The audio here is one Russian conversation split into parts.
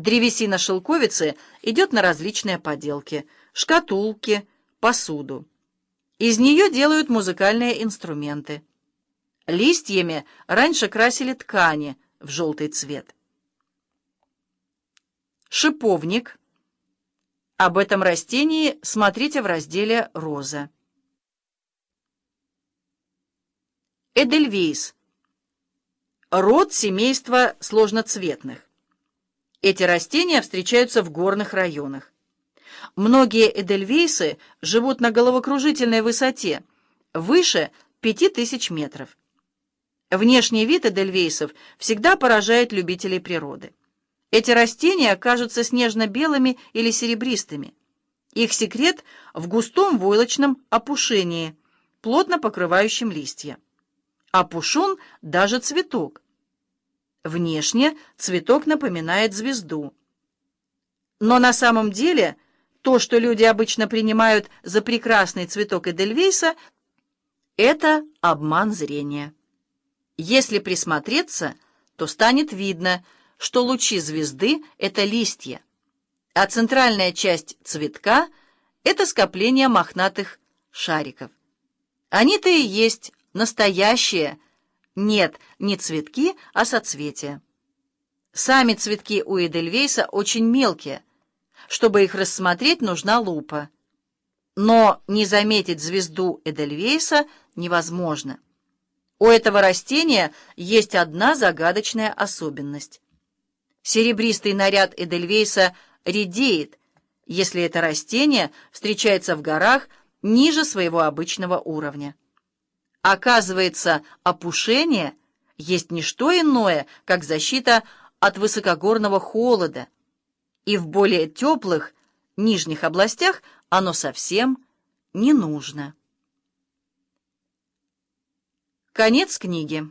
Древесина шелковицы идет на различные поделки, шкатулки, посуду. Из нее делают музыкальные инструменты. Листьями раньше красили ткани в желтый цвет. Шиповник. Об этом растении смотрите в разделе «Роза». Эдельвейс. Род семейства сложноцветных. Эти растения встречаются в горных районах. Многие эдельвейсы живут на головокружительной высоте, выше 5000 метров. Внешний вид эдельвейсов всегда поражает любителей природы. Эти растения кажутся снежно-белыми или серебристыми. Их секрет в густом войлочном опушении, плотно покрывающем листья. Опушен даже цветок. Внешне цветок напоминает звезду. Но на самом деле то, что люди обычно принимают за прекрасный цветок Эдельвейса, это обман зрения. Если присмотреться, то станет видно, что лучи звезды — это листья, а центральная часть цветка — это скопление мохнатых шариков. Они-то и есть настоящие, нет, не цветки, а соцветия. Сами цветки у Эдельвейса очень мелкие. Чтобы их рассмотреть, нужна лупа. Но не заметить звезду Эдельвейса невозможно. У этого растения есть одна загадочная особенность. Серебристый наряд Эдельвейса редеет, если это растение встречается в горах ниже своего обычного уровня. Оказывается, опушение есть не что иное, как защита от высокогорного холода, и в более теплых нижних областях оно совсем не нужно. Конец книги.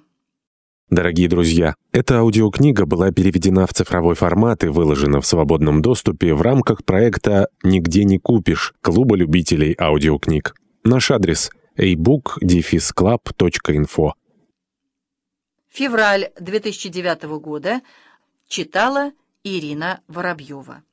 Дорогие друзья, эта аудиокнига была переведена в цифровой формат и выложена в свободном доступе в рамках проекта «Нигде не купишь» Клуба любителей аудиокниг. Наш адрес ebook-club.info Февраль 2009 года. Читала Ирина Воробьева.